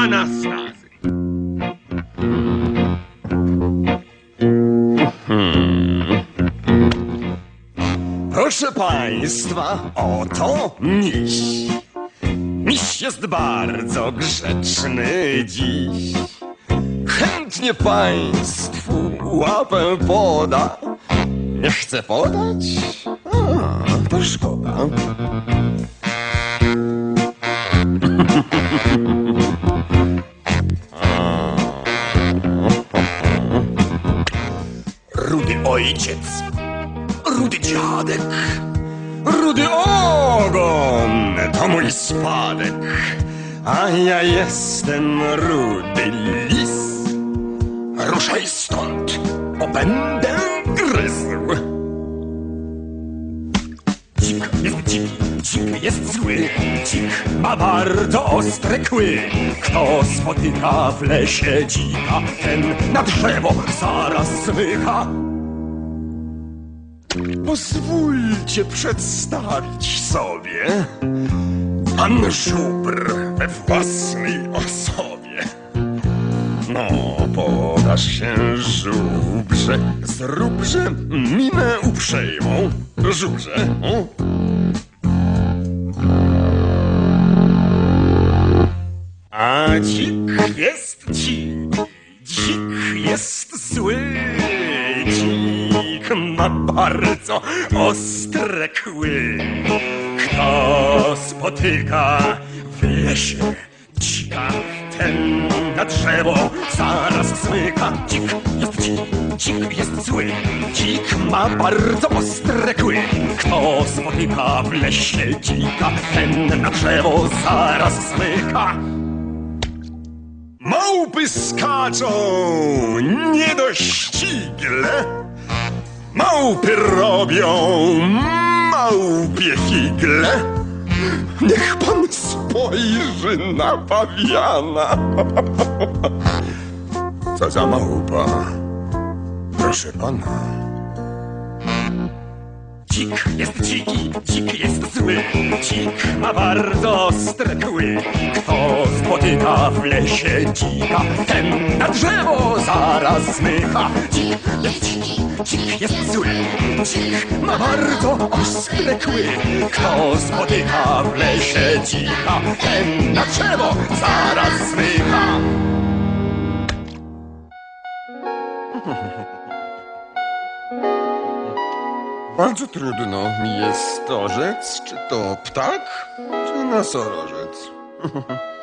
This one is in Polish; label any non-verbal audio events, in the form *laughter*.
Anastazy. Proszę państwa, oto miś. Miś jest bardzo grzeczny dziś. Chętnie państwu łapę poda. Nie chce podać? A, to szkoda. Ojciec, rudy dziadek, rudy ogon to mój spadek, a ja jestem rudy lis. Ruszaj stąd, bo będę gryzł. Dzik jest dziki, dzik jest zły, dzik ma bardzo ostre kły. Kto spotyka w lesie dzika, ten na drzewo zaraz zmyka. Pozwólcie przedstawić sobie pan żubr we własnej osobie. No, podasz się żubrze, zróbże minę uprzejmą. Żubrze, o. A dzik jest dzik, dzik jest zły. Ma bardzo ostre kły. Kto spotyka w lesie dzika, ten na drzewo zaraz zmyka. Dzik jest dzik, dzik jest zły. Dzik ma bardzo ostre kły. Kto spotyka w lesie dzika, ten na drzewo zaraz zmyka. Małpy skaczą niedościgle. Małpy robią małpie figle. Niech pan spojrzy na pawiana. *laughs* Co za małpa? Proszę pana. Dzik jest dziki, dzik jest zły, dzik ma bardzo ostre kły. Kto spotyka w lesie dzika, ten na drzewo zaraz zmyka. Dzik jest dziki, dzik jest zły, dzik ma bardzo ostre kły. Kto spotyka w lesie dzika, ten na drzewo zaraz zmyka. *laughs* Bardzo trudno mi jest to rzec, czy to ptak, czy nosorożec. *laughs*